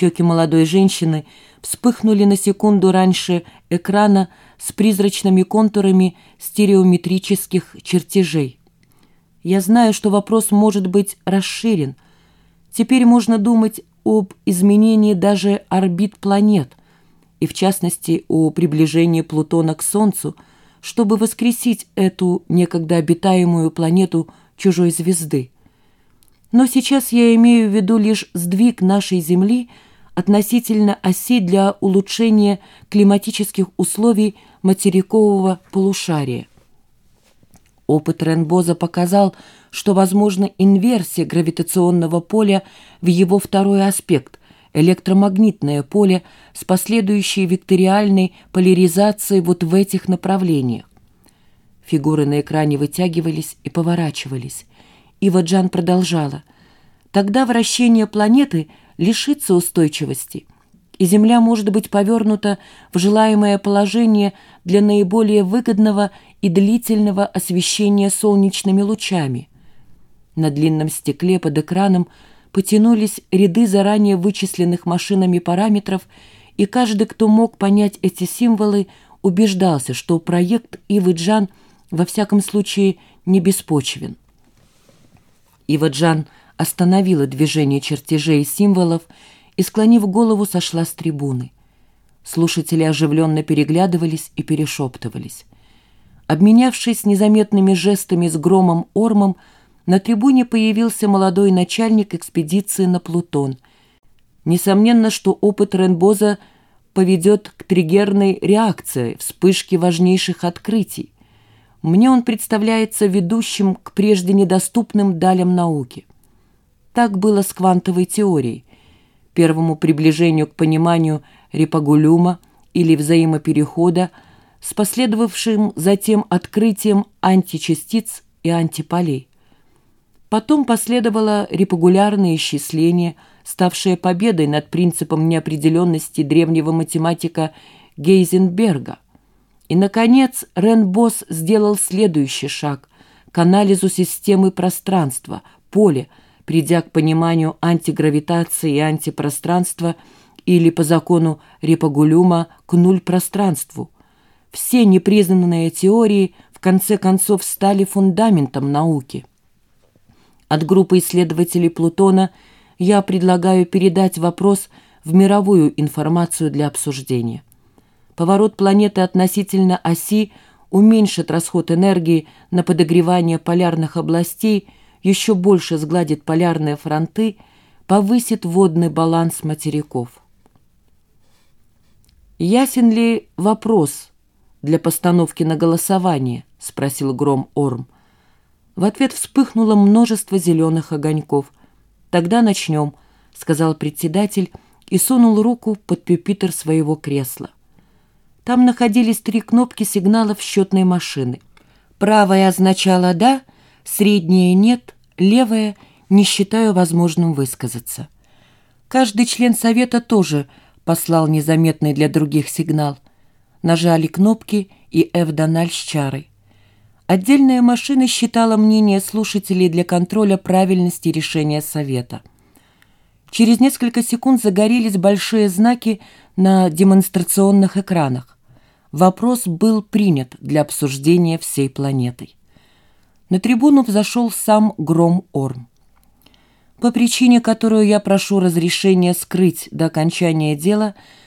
Щеки молодой женщины вспыхнули на секунду раньше экрана с призрачными контурами стереометрических чертежей. Я знаю, что вопрос может быть расширен. Теперь можно думать об изменении даже орбит планет, и в частности о приближении Плутона к Солнцу, чтобы воскресить эту некогда обитаемую планету чужой звезды. Но сейчас я имею в виду лишь сдвиг нашей Земли относительно оси для улучшения климатических условий материкового полушария. Опыт Ренбоза показал, что возможна инверсия гравитационного поля в его второй аспект – электромагнитное поле с последующей векториальной поляризацией вот в этих направлениях. Фигуры на экране вытягивались и поворачивались. Ива Джан продолжала. Тогда вращение планеты лишится устойчивости, и Земля может быть повернута в желаемое положение для наиболее выгодного и длительного освещения солнечными лучами. На длинном стекле под экраном потянулись ряды заранее вычисленных машинами параметров, и каждый, кто мог понять эти символы, убеждался, что проект Ивы Джан во всяком случае не беспочвен. Ива-Джан остановила движение чертежей и символов и, склонив голову, сошла с трибуны. Слушатели оживленно переглядывались и перешептывались. Обменявшись незаметными жестами с Громом Ормом, на трибуне появился молодой начальник экспедиции на Плутон. Несомненно, что опыт Ренбоза поведет к триггерной реакции, вспышке важнейших открытий мне он представляется ведущим к прежде недоступным далям науки. Так было с квантовой теорией, первому приближению к пониманию репагулюма или взаимоперехода с последовавшим затем открытием античастиц и антиполей. Потом последовало репагулярное исчисление, ставшее победой над принципом неопределенности древнего математика Гейзенберга – и, наконец, Рен Босс сделал следующий шаг к анализу системы пространства, поля, придя к пониманию антигравитации и антипространства или по закону Репагулюма к нуль-пространству. Все непризнанные теории в конце концов стали фундаментом науки. От группы исследователей Плутона я предлагаю передать вопрос в мировую информацию для обсуждения. Поворот планеты относительно оси уменьшит расход энергии на подогревание полярных областей, еще больше сгладит полярные фронты, повысит водный баланс материков. «Ясен ли вопрос для постановки на голосование?» — спросил Гром Орм. В ответ вспыхнуло множество зеленых огоньков. «Тогда начнем», — сказал председатель и сунул руку под пюпитер своего кресла. Там находились три кнопки сигналов счетной машины. Правая означала «да», средняя «нет», левая «не считаю возможным высказаться». Каждый член совета тоже послал незаметный для других сигнал. Нажали кнопки, и Эвдональ с чарой. Отдельная машина считала мнение слушателей для контроля правильности решения совета. Через несколько секунд загорелись большие знаки на демонстрационных экранах. Вопрос был принят для обсуждения всей планетой. На трибуну взошел сам Гром Орм. По причине, которую я прошу разрешения скрыть до окончания дела,